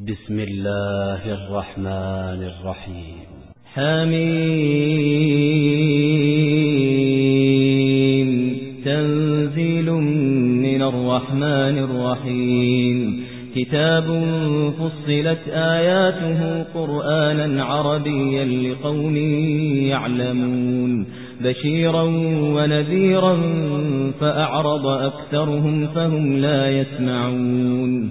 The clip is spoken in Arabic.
بسم الله الرحمن الرحيم. حميم. تنزيل من الرحمن الرحيم. كتاب فصلت آياته قرآنا عربيا لقوم يعلمون. بشيرا ونذيرا فأعرض أكثرهم فهم لا يسمعون.